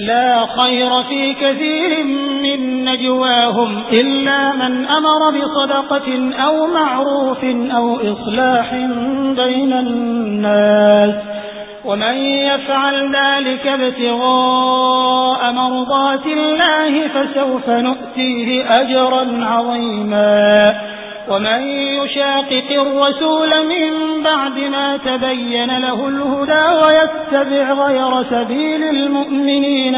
لا خير في كثير من نجواهم إلا من أمر بصدقة أو معروف أو إصلاح بين الناس. ومن يفعل ذلك ابتغاء مرضات الله فسوف نؤتيه أجرا عظيما. ومن يشاقق الرسول من بعد ما تبين له الهدى ويتبع غير سبيل المؤمنين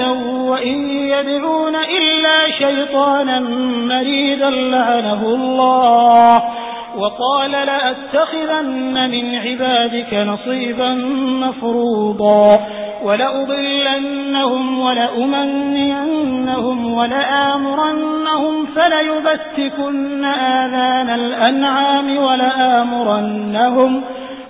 وإن يدعون إلا شيطانا مريدا لعنه الله وقال لأتخذن من عبادك نصيبا مفروضا ولأضلنهم ولأمنينهم ولآمرنهم فليبتكن آذان الأنعام ولآمرنهم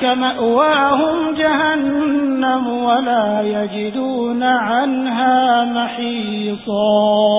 أولئك مأواهم جهنم ولا يجدون عنها محيصا.